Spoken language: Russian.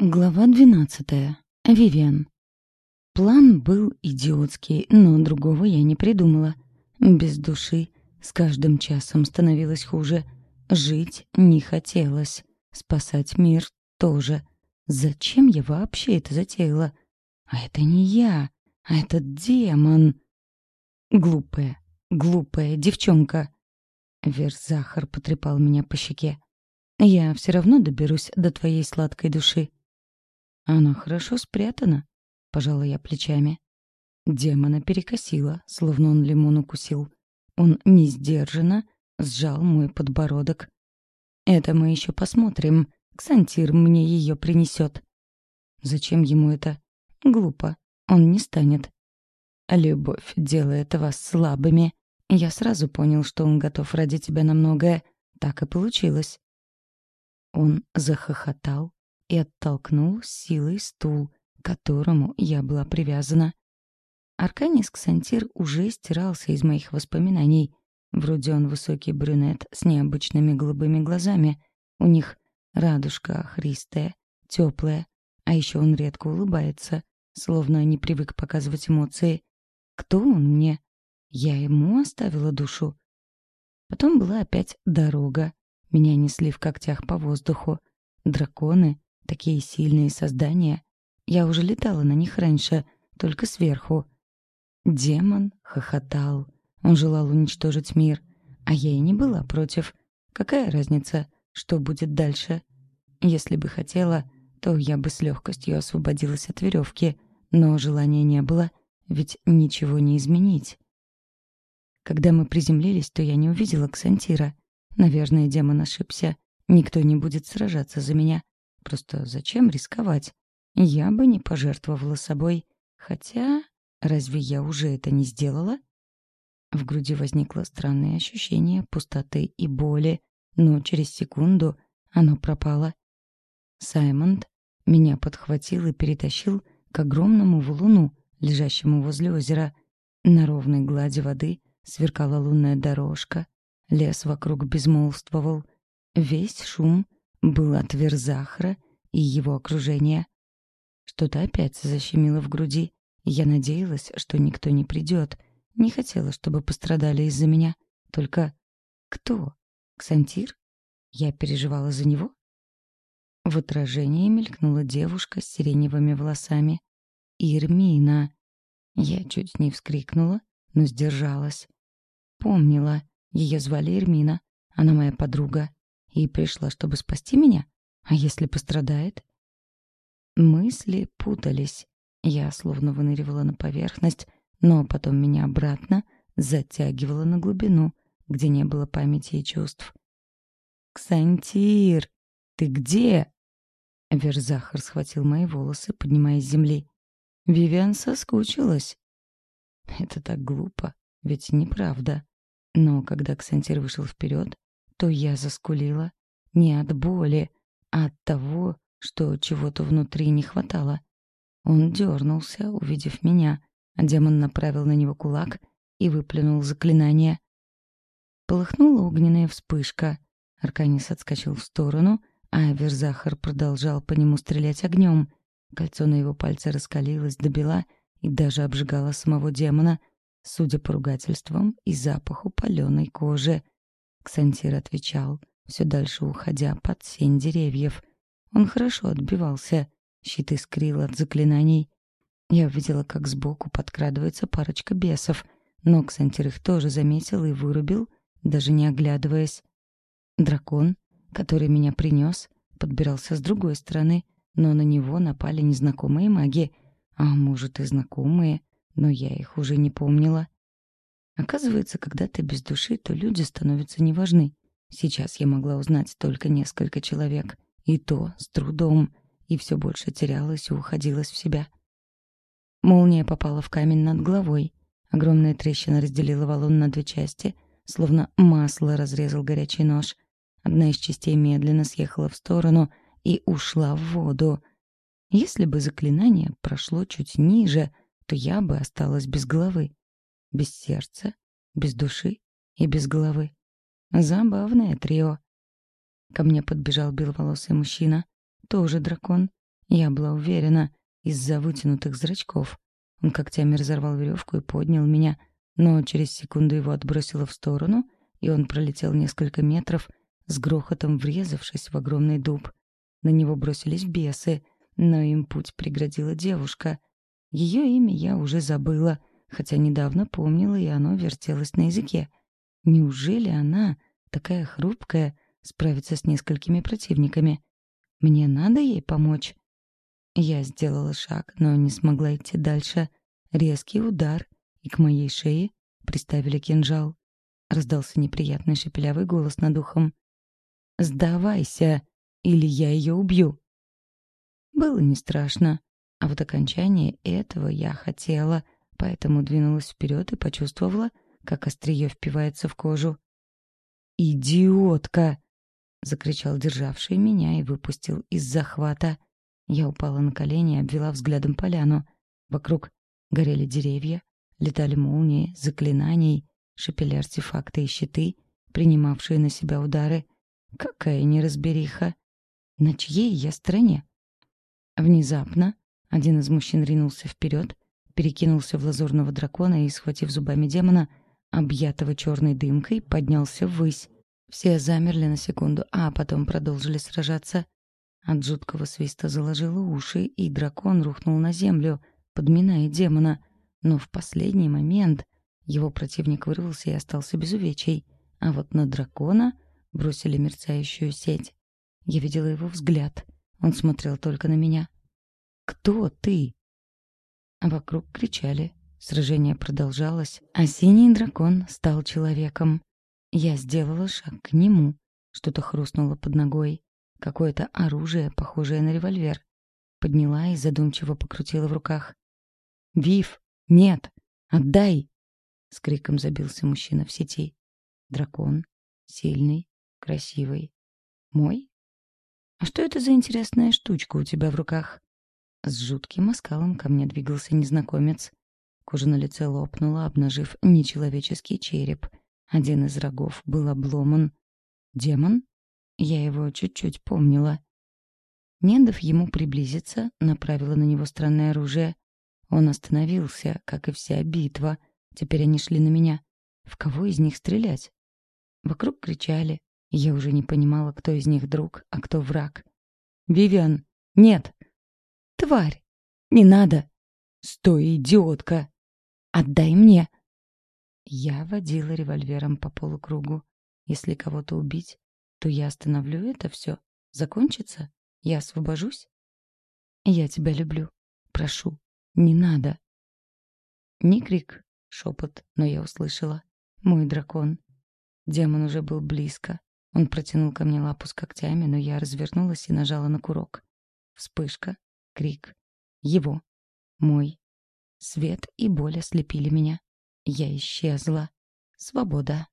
Глава двенадцатая. Вивиан. План был идиотский, но другого я не придумала. Без души с каждым часом становилось хуже. Жить не хотелось. Спасать мир тоже. Зачем я вообще это затеяла? А это не я, а этот демон. Глупая, глупая девчонка. Верзахар потрепал меня по щеке. Я все равно доберусь до твоей сладкой души. «Она хорошо спрятана», — пожала я плечами. Демона перекосила, словно он лимон укусил. Он не сдержанно сжал мой подбородок. «Это мы еще посмотрим. Ксантир мне ее принесет». «Зачем ему это?» «Глупо. Он не станет». «Любовь делает вас слабыми. Я сразу понял, что он готов ради тебя на многое. Так и получилось». Он захохотал, и оттолкнул силой стул, к которому я была привязана. Арканис Ксантир уже стирался из моих воспоминаний. Вроде он высокий брюнет с необычными голубыми глазами. У них радужка охристая, теплая, а еще он редко улыбается, словно не привык показывать эмоции. Кто он мне? Я ему оставила душу. Потом была опять дорога. Меня несли в когтях по воздуху. Драконы Такие сильные создания. Я уже летала на них раньше, только сверху. Демон хохотал. Он желал уничтожить мир. А я и не была против. Какая разница, что будет дальше? Если бы хотела, то я бы с легкостью освободилась от веревки. Но желания не было, ведь ничего не изменить. Когда мы приземлились, то я не увидела Ксантира. Наверное, демон ошибся. Никто не будет сражаться за меня. Просто зачем рисковать? Я бы не пожертвовала собой. Хотя, разве я уже это не сделала? В груди возникло странное ощущение пустоты и боли, но через секунду оно пропало. Саймонд меня подхватил и перетащил к огромному валуну, лежащему возле озера. На ровной глади воды сверкала лунная дорожка, лес вокруг безмолвствовал. Весь шум — был от Верзахра и его окружения. Что-то опять защемило в груди. Я надеялась, что никто не придет. Не хотела, чтобы пострадали из-за меня. Только кто? Ксантир? Я переживала за него? В отражении мелькнула девушка с сиреневыми волосами. Ирмина. Я чуть не вскрикнула, но сдержалась. Помнила. Ее звали Ирмина. Она моя подруга и пришла, чтобы спасти меня? А если пострадает? Мысли путались. Я словно выныривала на поверхность, но потом меня обратно затягивало на глубину, где не было памяти и чувств. «Ксантир, ты где?» Верзахар схватил мои волосы, поднимая с земли. Вивиан соскучилась. Это так глупо, ведь неправда. Но когда Ксантир вышел вперед, то я заскулила не от боли, а от того, что чего-то внутри не хватало. Он дернулся, увидев меня, а демон направил на него кулак и выплюнул заклинание. Полыхнула огненная вспышка. Арканис отскочил в сторону, а Верзахар продолжал по нему стрелять огнем. Кольцо на его пальце раскалилось до бела и даже обжигало самого демона, судя по ругательствам и запаху паленой кожи. Ксантир отвечал, все дальше уходя под сень деревьев. Он хорошо отбивался, щит искрил от заклинаний. Я увидела, как сбоку подкрадывается парочка бесов, но Ксантир их тоже заметил и вырубил, даже не оглядываясь. Дракон, который меня принес, подбирался с другой стороны, но на него напали незнакомые маги, а может и знакомые, но я их уже не помнила. Оказывается, когда ты без души, то люди становятся неважны. Сейчас я могла узнать только несколько человек, и то с трудом, и все больше терялась и уходилась в себя. Молния попала в камень над головой. Огромная трещина разделила валун на две части, словно масло разрезал горячий нож. Одна из частей медленно съехала в сторону и ушла в воду. Если бы заклинание прошло чуть ниже, то я бы осталась без головы без сердца, без души и без головы. Забавное трио. Ко мне подбежал беловолосый мужчина, тоже дракон. Я была уверена, из-за вытянутых зрачков. Он когтями разорвал веревку и поднял меня, но через секунду его отбросило в сторону, и он пролетел несколько метров, с грохотом врезавшись в огромный дуб. На него бросились бесы, но им путь преградила девушка. Ее имя я уже забыла, хотя недавно помнила, и оно вертелось на языке. Неужели она, такая хрупкая, справится с несколькими противниками? Мне надо ей помочь? Я сделала шаг, но не смогла идти дальше. Резкий удар, и к моей шее приставили кинжал. Раздался неприятный шепелявый голос над ухом. «Сдавайся, или я ее убью!» Было не страшно, а вот окончание этого я хотела, поэтому двинулась вперед и почувствовала, как острие впивается в кожу. «Идиотка!» — закричал державший меня и выпустил из захвата. Я упала на колени и обвела взглядом поляну. Вокруг горели деревья, летали молнии, заклинаний, шипели артефакты и щиты, принимавшие на себя удары. Какая неразбериха! На чьей я стороне? Внезапно один из мужчин ринулся вперед, перекинулся в лазурного дракона и, схватив зубами демона, объятого черной дымкой, поднялся ввысь. Все замерли на секунду, а потом продолжили сражаться. От жуткого свиста заложило уши, и дракон рухнул на землю, подминая демона. Но в последний момент его противник вырвался и остался без увечий. А вот на дракона бросили мерцающую сеть. Я видела его взгляд. Он смотрел только на меня. «Кто ты?» А вокруг кричали. Сражение продолжалось, а синий дракон стал человеком. Я сделала шаг к нему. Что-то хрустнуло под ногой. Какое-то оружие, похожее на револьвер. Подняла и задумчиво покрутила в руках. «Вив! Нет! Отдай!» С криком забился мужчина в сети. Дракон. Сильный. Красивый. Мой? «А что это за интересная штучка у тебя в руках?» С жутким оскалом ко мне двигался незнакомец. Кожа на лице лопнула, обнажив нечеловеческий череп. Один из рогов был обломан. Демон? Я его чуть-чуть помнила. Не дав ему приблизиться, направила на него странное оружие. Он остановился, как и вся битва. Теперь они шли на меня. В кого из них стрелять? Вокруг кричали. Я уже не понимала, кто из них друг, а кто враг. «Вивиан! Нет!» «Тварь! Не надо!» «Стой, идиотка! Отдай мне!» Я водила револьвером по полукругу. Если кого-то убить, то я остановлю это все. Закончится? Я освобожусь? Я тебя люблю. Прошу, не надо. Не крик, шепот, но я услышала. Мой дракон. Демон уже был близко. Он протянул ко мне лапу с когтями, но я развернулась и нажала на курок. Вспышка, крик. Его. Мой. Свет и боль ослепили меня. Я исчезла. Свобода.